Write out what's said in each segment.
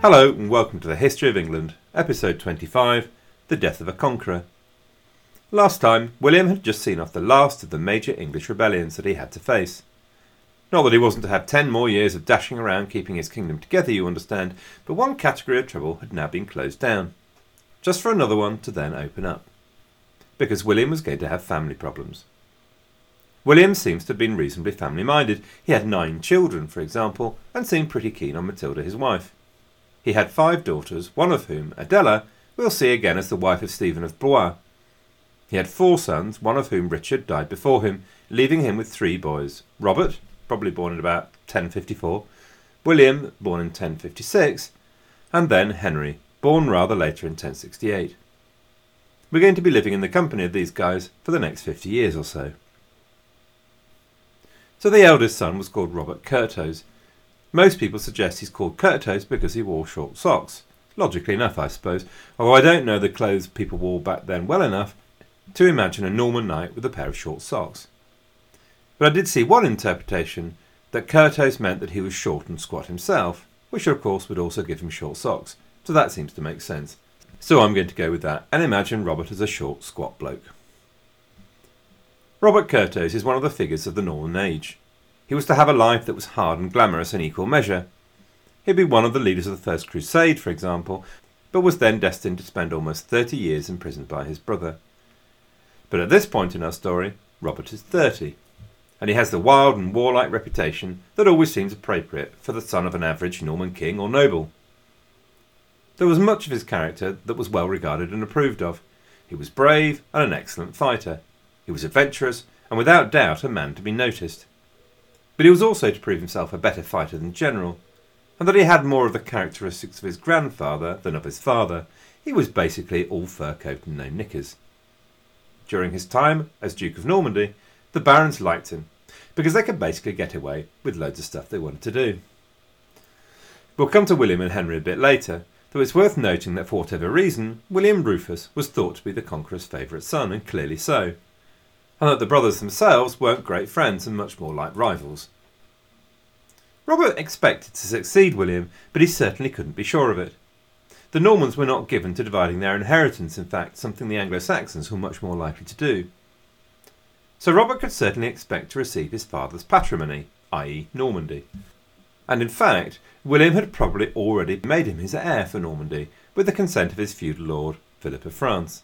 Hello, and welcome to the History of England, episode 25 The Death of a Conqueror. Last time, William had just seen off the last of the major English rebellions that he had to face. Not that he wasn't to have ten more years of dashing around keeping his kingdom together, you understand, but one category of trouble had now been closed down. Just for another one to then open up. Because William was going to have family problems. William seems to have been reasonably family minded. He had nine children, for example, and seemed pretty keen on Matilda, his wife. He had five daughters, one of whom, Adela, we'll see again as the wife of Stephen of Blois. He had four sons, one of whom Richard died before him, leaving him with three boys Robert, probably born in about 1054, William, born in 1056, and then Henry, born rather later in 1068. We're going to be living in the company of these guys for the next 50 years or so. So the eldest son was called Robert Curthose. Most people suggest he's called Curthose because he wore short socks. Logically enough, I suppose, although I don't know the clothes people wore back then well enough to imagine a Norman knight with a pair of short socks. But I did see one interpretation that Curthose meant that he was short and squat himself, which of course would also give him short socks, so that seems to make sense. So I'm going to go with that and imagine Robert as a short, squat bloke. Robert Curthose is one of the figures of the Norman age. He was to have a life that was hard and glamorous in equal measure. He'd be one of the leaders of the First Crusade, for example, but was then destined to spend almost 30 years imprisoned by his brother. But at this point in our story, Robert is 30, and he has the wild and warlike reputation that always seems appropriate for the son of an average Norman king or noble. There was much of his character that was well regarded and approved of. He was brave and an excellent fighter. He was adventurous and without doubt a man to be noticed. But he was also to prove himself a better fighter than general, and that he had more of the characteristics of his grandfather than of his father. He was basically all fur coat and no knickers. During his time as Duke of Normandy, the barons liked him because they could basically get away with loads of stuff they wanted to do. We'll come to William and Henry a bit later, though it's worth noting that for whatever reason, William Rufus was thought to be the Conqueror's favourite son, and clearly so, and that the brothers themselves weren't great friends and much more like rivals. Robert expected to succeed William, but he certainly couldn't be sure of it. The Normans were not given to dividing their inheritance, in fact, something the Anglo Saxons were much more likely to do. So Robert could certainly expect to receive his father's patrimony, i.e., Normandy. And in fact, William had probably already made him his heir for Normandy, with the consent of his feudal lord, Philip of France.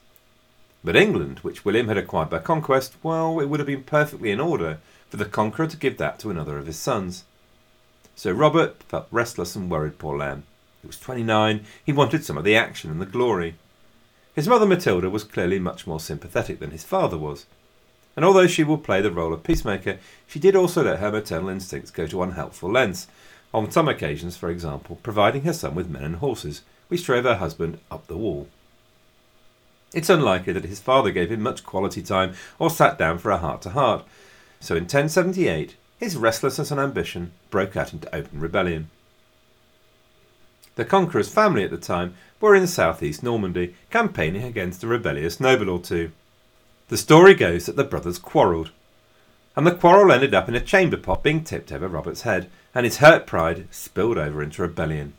But England, which William had acquired by conquest, well, it would have been perfectly in order for the conqueror to give that to another of his sons. So Robert felt restless and worried, poor lamb. He was 29, he wanted some of the action and the glory. His mother Matilda was clearly much more sympathetic than his father was, and although she would play the role of peacemaker, she did also let her maternal instincts go to unhelpful lengths, on some occasions, for example, providing her son with men and horses, which drove her husband up the wall. It's unlikely that his father gave him much quality time or sat down for a heart to heart, so in 1078 his restlessness and ambition broke out into open rebellion. The conqueror's family at the time were in southeast Normandy, campaigning against a rebellious noble or two. The story goes that the brothers quarrelled, and the quarrel ended up in a chamber pot being tipped over Robert's head, and his hurt pride spilled over into rebellion.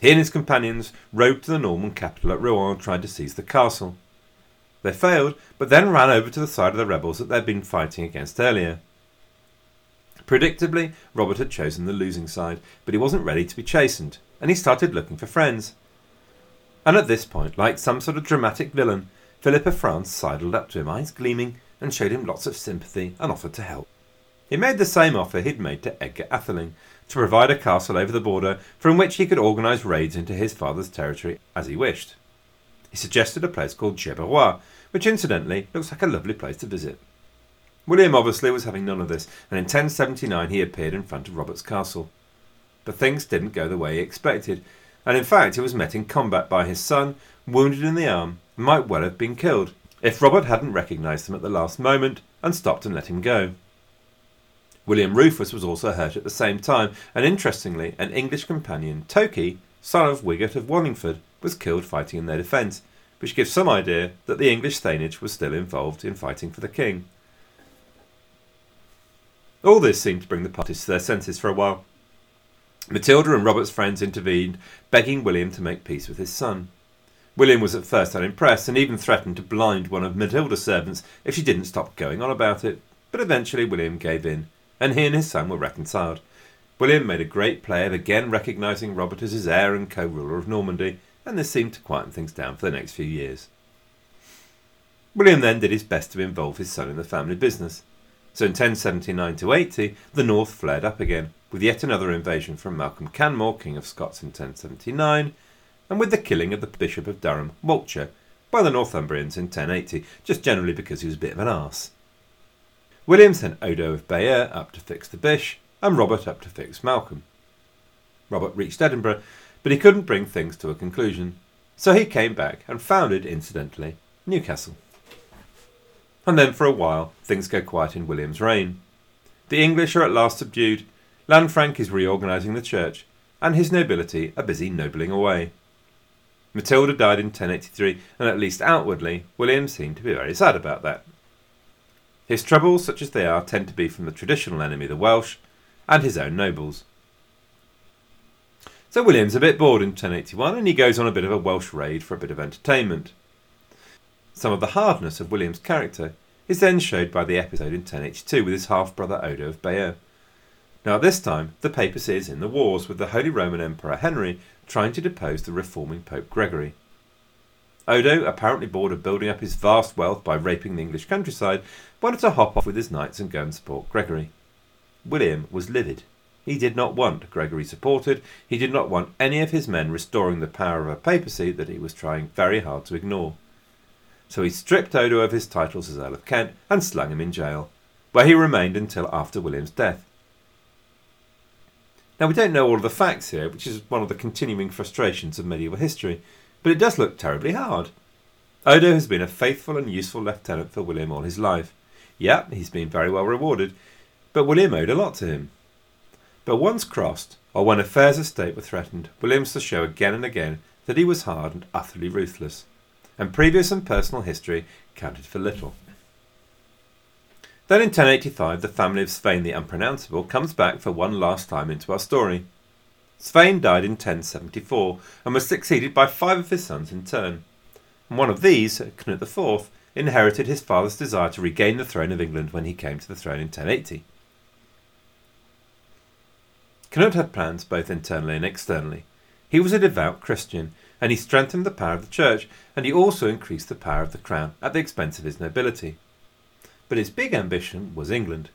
He and his companions rode to the Norman capital at Rouen and tried to seize the castle. They failed, but then ran over to the side of the rebels that they'd been fighting against earlier. Predictably, Robert had chosen the losing side, but he wasn't ready to be chastened, and he started looking for friends. And at this point, like some sort of dramatic villain, Philip of France sidled up to him, eyes gleaming, and showed him lots of sympathy and offered to help. He made the same offer he'd made to Edgar Atheling, to provide a castle over the border from which he could organise raids into his father's territory as he wished. He suggested a place called Gerberoy, which incidentally looks like a lovely place to visit. William obviously was having none of this, and in 1079 he appeared in front of Robert's castle. But things didn't go the way he expected, and in fact he was met in combat by his son, wounded in the arm, and might well have been killed, if Robert hadn't recognised him at the last moment and stopped and let him go. William Rufus was also hurt at the same time, and interestingly, an English companion, Toki, son of Wigod of Wallingford, was killed fighting in their defence, which gives some idea that the English thanage was still involved in fighting for the king. All this seemed to bring the parties to their senses for a while. Matilda and Robert's friends intervened, begging William to make peace with his son. William was at first unimpressed and even threatened to blind one of Matilda's servants if she didn't stop going on about it, but eventually William gave in, and he and his son were reconciled. William made a great play of again recognising Robert as his heir and co-ruler of Normandy, and this seemed to quieten things down for the next few years. William then did his best to involve his son in the family business. So in 1079 to 80, the north flared up again, with yet another invasion from Malcolm Canmore, King of Scots in 1079, and with the killing of the Bishop of Durham, Walcher, by the Northumbrians in 1080, just generally because he was a bit of an arse. William sent Odo of Bayeux up to fix the Bish, and Robert up to fix Malcolm. Robert reached Edinburgh, but he couldn't bring things to a conclusion, so he came back and founded, incidentally, Newcastle. And then for a while, things go quiet in William's reign. The English are at last subdued, Lanfranc is reorganising the church, and his nobility are busy nobling away. Matilda died in 1083, and at least outwardly, William seemed to be very sad about that. His troubles, such as they are, tend to be from the traditional enemy, the Welsh, and his own nobles. So William's a bit bored in 1081, and he goes on a bit of a Welsh raid for a bit of entertainment. Some of the hardness of William's character is then showed by the episode in 1082 with his half brother Odo of Bayeux. Now, at this time, the papacy is in the wars with the Holy Roman Emperor Henry trying to depose the reforming Pope Gregory. Odo, apparently bored of building up his vast wealth by raping the English countryside, wanted to hop off with his knights and go and support Gregory. William was livid. He did not want Gregory supported, he did not want any of his men restoring the power of a papacy that he was trying very hard to ignore. So he stripped Odo of his titles as Earl of Kent and slung him in jail, where he remained until after William's death. Now, we don't know all of the facts here, which is one of the continuing frustrations of medieval history, but it does look terribly hard. Odo has been a faithful and useful lieutenant for William all his life. Yep, he's been very well rewarded, but William owed a lot to him. But once crossed, or when affairs of state were threatened, William was to show again and again that he was hard and utterly ruthless, and previous and personal history counted for little. Then in 1085, the family of Svein the Unpronounceable comes back for one last time into our story. Svein died in 1074 and was succeeded by five of his sons in turn. And one of these, Knut IV, inherited his father's desire to regain the throne of England when he came to the throne in 1080. Knut had plans both internally and externally. He was a devout Christian, and he strengthened the power of the church, and he also increased the power of the crown at the expense of his nobility but his big ambition was England.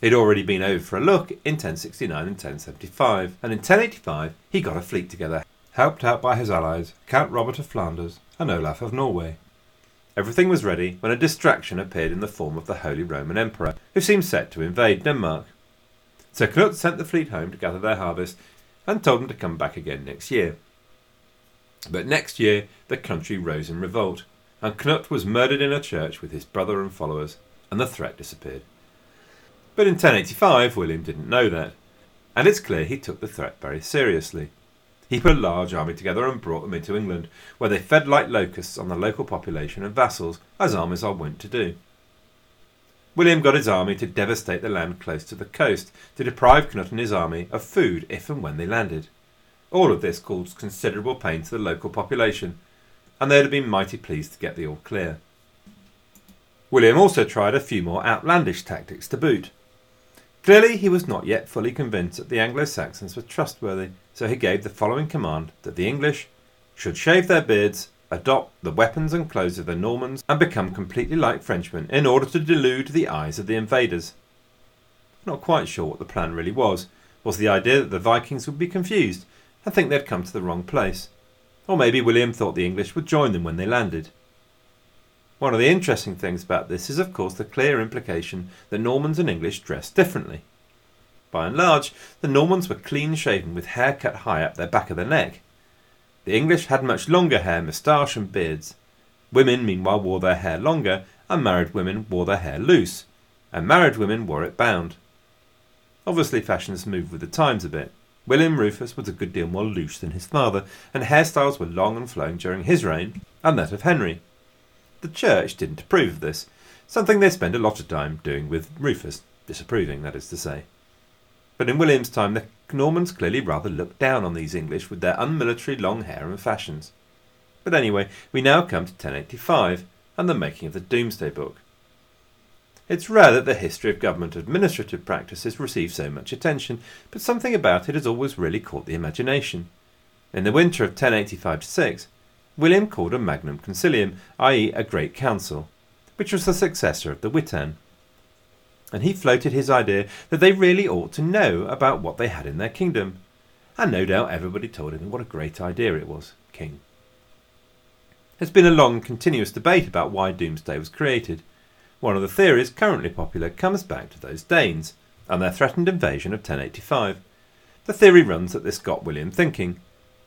He'd already been over for a look in 1069 and 1075, and in 1085 he got a fleet together, helped out by his allies, Count Robert of Flanders and Olaf of Norway. Everything was ready when a distraction appeared in the form of the Holy Roman Emperor, who seemed set to invade Denmark. So Knut sent the fleet home to gather their harvest and told them to come back again next year. But next year the country rose in revolt, and Knut was murdered in a church with his brother and followers, and the threat disappeared. But in 1085, William didn't know that, and it's clear he took the threat very seriously. He put a large army together and brought them into England, where they fed like locusts on the local population and vassals, as armies are wont to do. William got his army to devastate the land close to the coast, to deprive Knut and his army of food if and when they landed. All of this caused considerable pain to the local population, and they'd have been mighty pleased to get the all clear. William also tried a few more outlandish tactics to boot. Clearly, he was not yet fully convinced that the Anglo Saxons were trustworthy, so he gave the following command that the English should shave their beards, adopt the weapons and clothes of the Normans, and become completely like Frenchmen in order to delude the eyes of the invaders. Not quite sure what the plan really was. Was the idea that the Vikings would be confused and think they'd come to the wrong place? Or maybe William thought the English would join them when they landed. One of the interesting things about this is, of course, the clear implication that Normans and English dress differently. By and large, the Normans were clean shaven with hair cut high up their back of the neck. The English had much longer hair, moustache, and beards. Women, meanwhile, wore their hair longer, and married women wore their hair loose, and married women wore it bound. Obviously, fashions moved with the times a bit. William Rufus was a good deal more loose than his father, and hairstyles were long and flowing during his reign, and that of Henry. The church didn't approve of this, something they spend a lot of time doing with Rufus, disapproving, that is to say. But in William's time, the Normans clearly rather looked down on these English with their unmilitary long hair and fashions. But anyway, we now come to 1085 and the making of the Domesday Book. It's rare that the history of government administrative practices receives so much attention, but something about it has always really caught the imagination. In the winter of 1085 6, William called a magnum concilium, i.e., a great council, which was the successor of the Witan. And he floated his idea that they really ought to know about what they had in their kingdom. And no doubt everybody told him what a great idea it was, king. There's been a long, continuous debate about why Domesday was created. One of the theories currently popular comes back to those Danes and their threatened invasion of 1085. The theory runs that this got William thinking.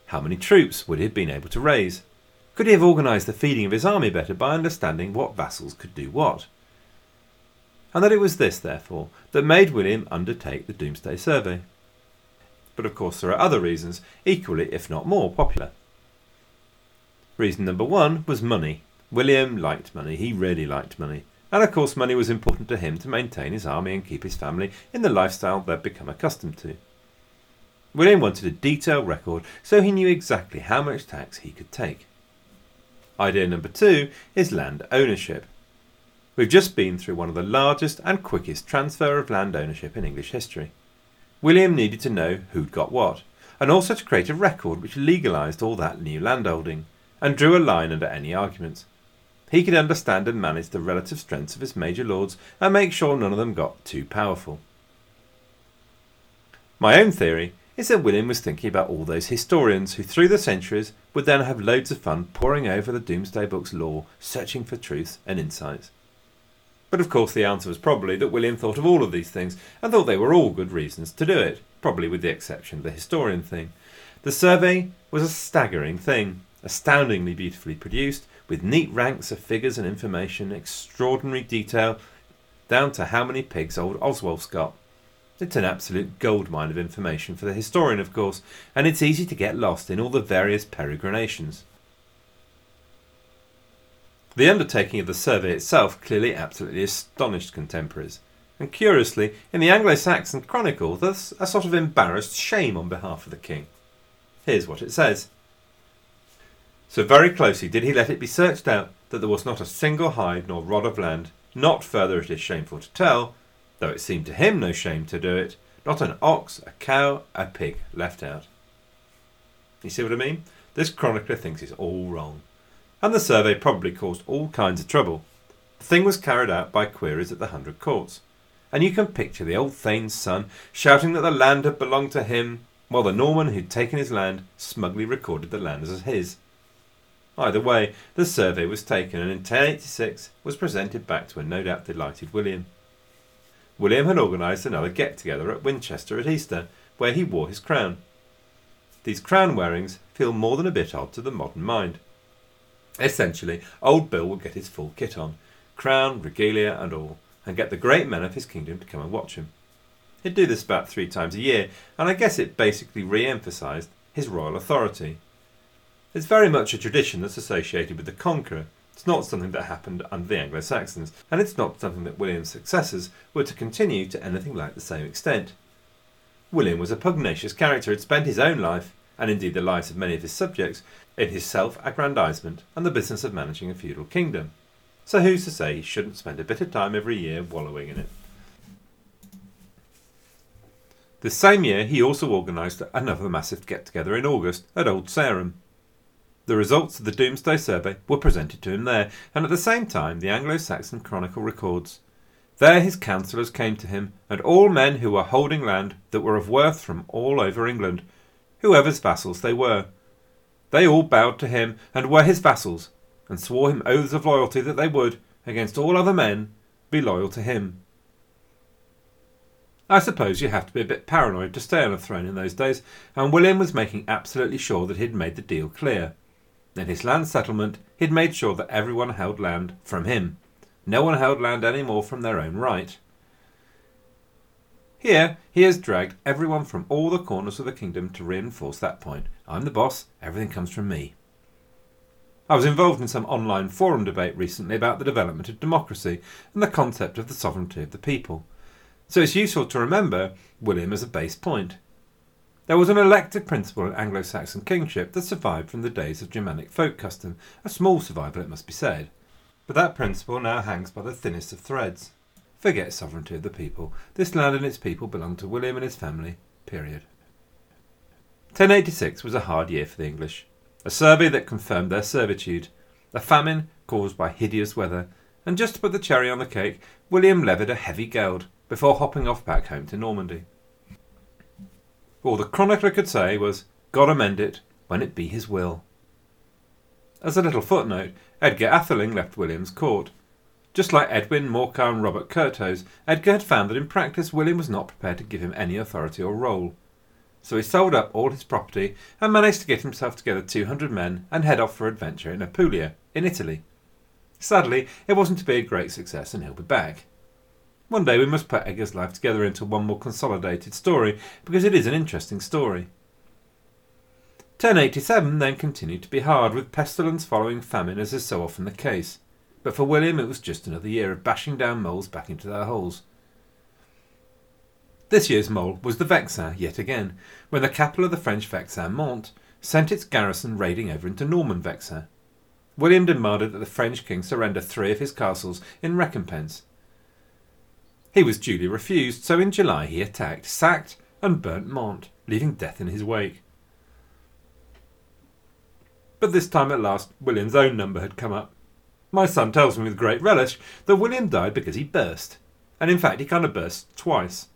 How many troops would he have been able to raise? Could he have organised the feeding of his army better by understanding what vassals could do what? And that it was this, therefore, that made William undertake the Domesday Survey. But of course, there are other reasons, equally, if not more, popular. Reason number one was money. William liked money, he really liked money. And of course, money was important to him to maintain his army and keep his family in the lifestyle they'd become accustomed to. William wanted a detailed record so he knew exactly how much tax he could take. Idea number two is land ownership. We've just been through one of the largest and quickest transfer of land ownership in English history. William needed to know who'd got what, and also to create a record which legalised all that new landholding, and drew a line under any arguments. He could understand and manage the relative strengths of his major lords and make sure none of them got too powerful. My own theory is that William was thinking about all those historians who, through the centuries, would then have loads of fun poring over the Domesday Book's lore, searching for truth and insights. But of course, the answer was probably that William thought of all of these things and thought they were all good reasons to do it, probably with the exception of the historian thing. The survey was a staggering thing, astoundingly beautifully produced, with neat ranks of figures and information, extraordinary detail, down to how many pigs old Oswald's got. It's an absolute goldmine of information for the historian, of course, and it's easy to get lost in all the various peregrinations. The undertaking of the survey itself clearly absolutely astonished contemporaries, and curiously, in the Anglo Saxon Chronicle, there's a sort of embarrassed shame on behalf of the king. Here's what it says So very closely did he let it be searched out that there was not a single hide nor rod of land, not further it is shameful to tell, though it seemed to him no shame to do it, not an ox, a cow, a pig left out. You see what I mean? This chronicler thinks it's all wrong. And the survey probably caused all kinds of trouble. The thing was carried out by queries at the hundred courts. And you can picture the old Thane's son shouting that the land had belonged to him, while the Norman who'd taken his land smugly recorded the land as his. Either way, the survey was taken and in 1086 was presented back to a no doubt delighted William. William had organised another get together at Winchester at Easter, where he wore his crown. These crown wearings feel more than a bit odd to the modern mind. Essentially, old Bill would get his full kit on crown, regalia, and all, and get the great men of his kingdom to come and watch him. He'd do this about three times a year, and I guess it basically re emphasised his royal authority. It's very much a tradition that's associated with the conqueror, it's not something that happened under the Anglo Saxons, and it's not something that William's successors were to continue to anything like the same extent. William was a pugnacious character, had spent his own life, and indeed the lives of many of his subjects, in his self aggrandisement and the business of managing a feudal kingdom. So who's to say he shouldn't spend a bit of time every year wallowing in it? This same year, he also organised another massive get together in August at Old Sarum. The results of the Domesday Survey were presented to him there, and at the same time the Anglo Saxon Chronicle records There his counsellors came to him, and all men who were holding land that were of worth from all over England, whoever's vassals they were. They all bowed to him, and were his vassals, and swore him oaths of loyalty that they would, against all other men, be loyal to him. I suppose you have to be a bit paranoid to stay on a throne in those days, and William was making absolutely sure that he'd made the deal clear. In his land settlement, he'd made sure that everyone held land from him. No one held land any more from their own right. Here, he has dragged everyone from all the corners of the kingdom to reinforce that point. I'm the boss, everything comes from me. I was involved in some online forum debate recently about the development of democracy and the concept of the sovereignty of the people. So it's useful to remember William as a base point. There was an elected principle in Anglo Saxon kingship that survived from the days of Germanic folk custom, a small survival, it must be said. But that principle now hangs by the thinnest of threads. Forget sovereignty of the people. This land and its people belong to William and his family. Period. 1086 was a hard year for the English. A survey that confirmed their servitude. A famine caused by hideous weather. And just to put the cherry on the cake, William levied a heavy geld before hopping off back home to Normandy. All the chronicler could say was, God amend it, when it be his will. As a little footnote, Edgar Atheling left William's court. Just like Edwin, Morcar, and Robert Curthose, Edgar had found that in practice William was not prepared to give him any authority or role. So he sold up all his property and managed to get himself together 200 men and head off for adventure in Apulia, in Italy. Sadly, it wasn't to be a great success and he'll be back. One day we must put Edgar's life together into one more consolidated story because it is an interesting story. 1087 then continued to be hard, with pestilence following famine as is so often the case. But for William it was just another year of bashing down moles back into their holes. This year's mole was the Vexin yet again, when the capital of the French Vexin, Mantes, sent its garrison raiding over into Norman Vexin. William demanded that the French king surrender three of his castles in recompense. He was duly refused, so in July he attacked, sacked, and burnt Mantes, leaving death in his wake. But this time at last, William's own number had come up. My son tells me with great relish that William died because he burst. And in fact, he kind of burst twice.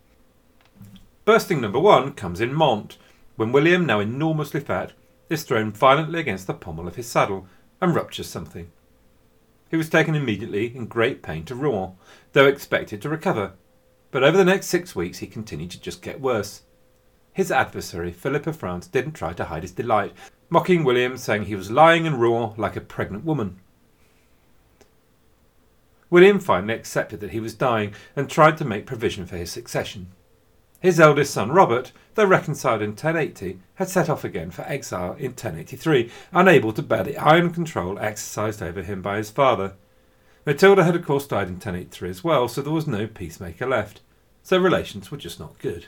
Bursting number one comes in Mantes, when William, now enormously fat, is thrown violently against the pommel of his saddle and ruptures something. He was taken immediately in great pain to Rouen, though expected to recover. But over the next six weeks he continued to just get worse. His adversary, Philip of France, didn't try to hide his delight, mocking William, saying he was lying in Rouen like a pregnant woman. William finally accepted that he was dying and tried to make provision for his succession. His eldest son Robert, though reconciled in 1080, had set off again for exile in 1083, unable to bear the iron control exercised over him by his father. Matilda had of course died in 1083 as well, so there was no peacemaker left. So relations were just not good.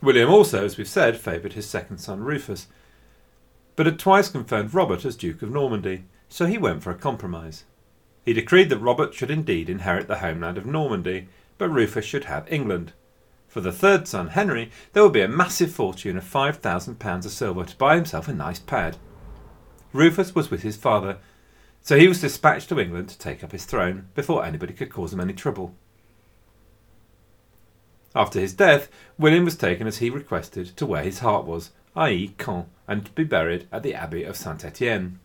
William also, as we've said, favoured his second son Rufus, but had twice confirmed Robert as Duke of Normandy, so he went for a compromise. He decreed that Robert should indeed inherit the homeland of Normandy, but Rufus should have England. For the third son, Henry, there would be a massive fortune of five thousand pounds of silver to buy himself a nice pad. Rufus was with his father, so he was dispatched to England to take up his throne before anybody could cause him any trouble. After his death, William was taken as he requested to where his heart was, i.e., Caen, and to be buried at the Abbey of Saint Etienne.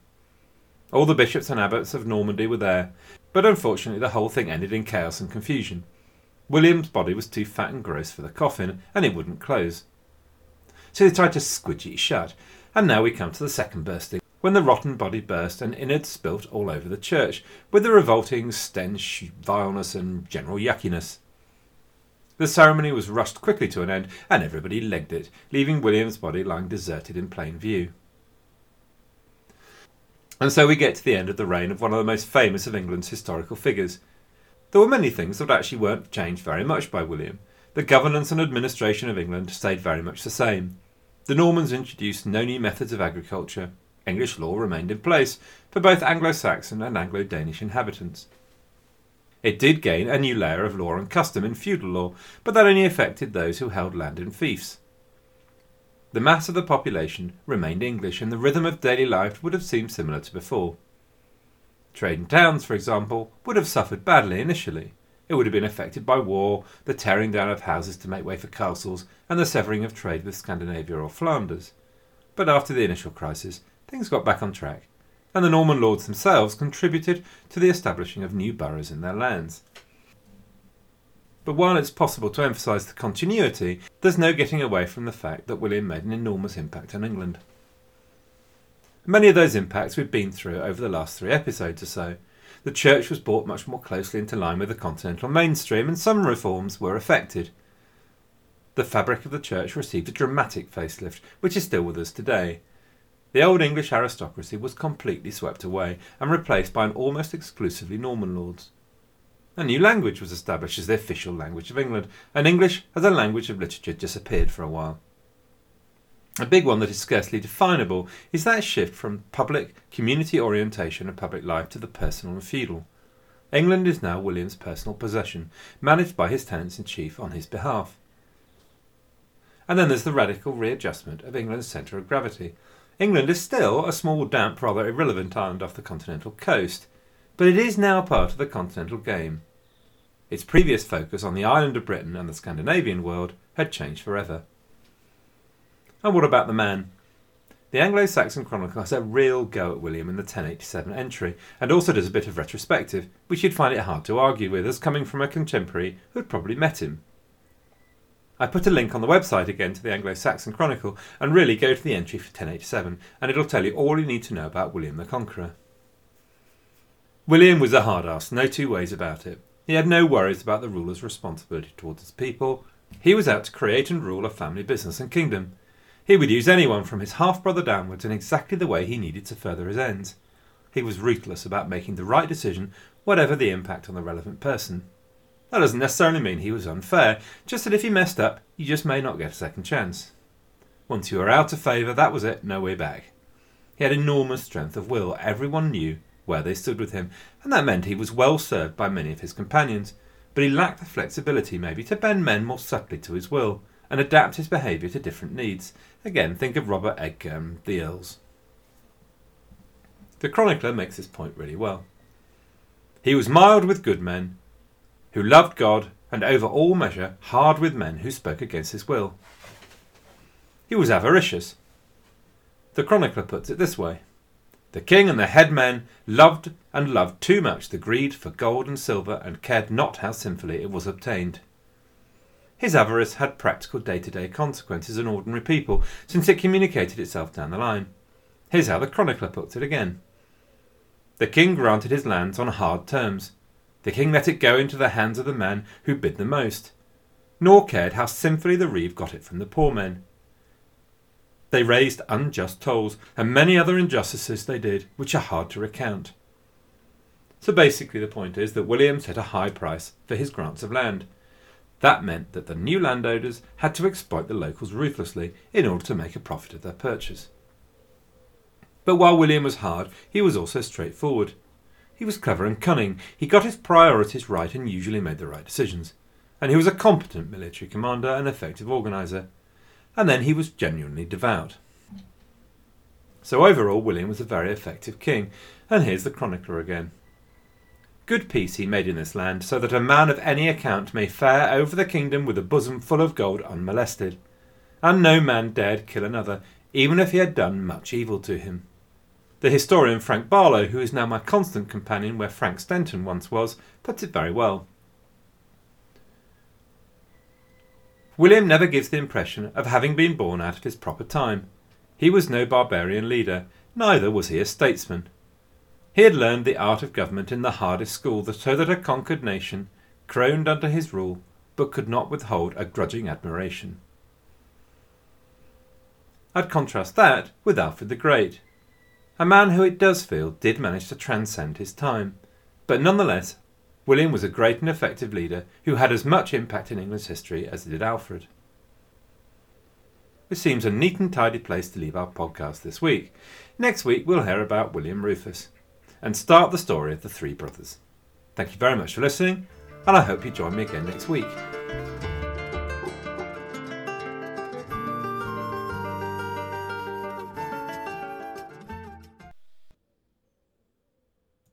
All the bishops and abbots of Normandy were there, but unfortunately the whole thing ended in chaos and confusion. William's body was too fat and gross for the coffin, and it wouldn't close. So they tried to squidge it shut, and now we come to the second bursting, when the rotten body burst and innards spilt all over the church, with the revolting stench, vileness, and general yuckiness. The ceremony was rushed quickly to an end, and everybody legged it, leaving William's body lying deserted in plain view. And so we get to the end of the reign of one of the most famous of England's historical figures, there were many things that actually weren't changed very much by William. The governance and administration of England stayed very much the same. The Normans introduced no new methods of agriculture. English law remained in place for both Anglo Saxon and Anglo Danish inhabitants. It did gain a new layer of law and custom in feudal law, but that only affected those who held land in fiefs. The mass of the population remained English, and the rhythm of daily life would have seemed similar to before. Trade in towns, for example, would have suffered badly initially. It would have been affected by war, the tearing down of houses to make way for castles, and the severing of trade with Scandinavia or Flanders. But after the initial crisis, things got back on track, and the Norman lords themselves contributed to the establishing of new boroughs in their lands. But while it's possible to emphasise the continuity, there's no getting away from the fact that William made an enormous impact on England. Many of those impacts we've been through over the last three episodes or so. The church was brought much more closely into line with the continental mainstream, and some reforms were effected. The fabric of the church received a dramatic facelift, which is still with us today. The old English aristocracy was completely swept away and replaced by an almost exclusively Norman lords. A new language was established as the official language of England, and English as a language of literature disappeared for a while. A big one that is scarcely definable is that shift from public community orientation of public life to the personal and feudal. England is now William's personal possession, managed by his tenants in chief on his behalf. And then there's the radical readjustment of England's centre of gravity. England is still a small, damp, rather irrelevant island off the continental coast, but it is now part of the continental game. Its previous focus on the island of Britain and the Scandinavian world had changed forever. And what about the man? The Anglo Saxon Chronicle has a real go at William in the 1087 entry, and also does a bit of retrospective, which you'd find it hard to argue with as coming from a contemporary who had probably met him. I put a link on the website again to the Anglo Saxon Chronicle, and really go to the entry for 1087, and it'll tell you all you need to know about William the Conqueror. William was a hard ass, no two ways about it. He had no worries about the ruler's responsibility towards his people. He was out to create and rule a family business and kingdom. He would use anyone from his half brother downwards in exactly the way he needed to further his ends. He was ruthless about making the right decision, whatever the impact on the relevant person. That doesn't necessarily mean he was unfair, just that if you messed up, you just may not get a second chance. Once you were out of favour, that was it, no way back. He had enormous strength of will, everyone knew where they stood with him, and that meant he was well served by many of his companions, but he lacked the flexibility maybe to bend men more subtly to his will, and adapt his behaviour to different needs. Again, think of Robert Edgar and the Earls. The chronicler makes this point really well. He was mild with good men, who loved God, and over all measure hard with men who spoke against his will. He was avaricious. The chronicler puts it this way The king and the head men loved and loved too much the greed for gold and silver, and cared not how sinfully it was obtained. His avarice had practical day to day consequences on ordinary people, since it communicated itself down the line. Here's how the chronicler puts it again. The king granted his lands on hard terms. The king let it go into the hands of the man who bid the most, nor cared how sinfully the reeve got it from the poor men. They raised unjust tolls, and many other injustices they did, which are hard to recount. So basically, the point is that William set a high price for his grants of land. That meant that the new landowners had to exploit the locals ruthlessly in order to make a profit of their purchase. But while William was hard, he was also straightforward. He was clever and cunning, he got his priorities right and usually made the right decisions. And he was a competent military commander and effective organiser. And then he was genuinely devout. So overall, William was a very effective king, and here's the chronicler again. Good peace he made in this land, so that a man of any account may fare over the kingdom with a bosom full of gold unmolested. And no man dared kill another, even if he had done much evil to him. The historian Frank Barlow, who is now my constant companion where Frank Stenton once was, puts it very well. William never gives the impression of having been born out of his proper time. He was no barbarian leader, neither was he a statesman. He had learned the art of government in the hardest school, so that a conquered nation groaned under his rule, but could not withhold a grudging admiration. I'd contrast that with Alfred the Great, a man who it does feel did manage to transcend his time. But nonetheless, William was a great and effective leader who had as much impact in England's history as did Alfred. This seems a neat and tidy place to leave our podcast this week. Next week, we'll hear about William Rufus and start the story of the three brothers. Thank you very much for listening, and I hope you join me again next week.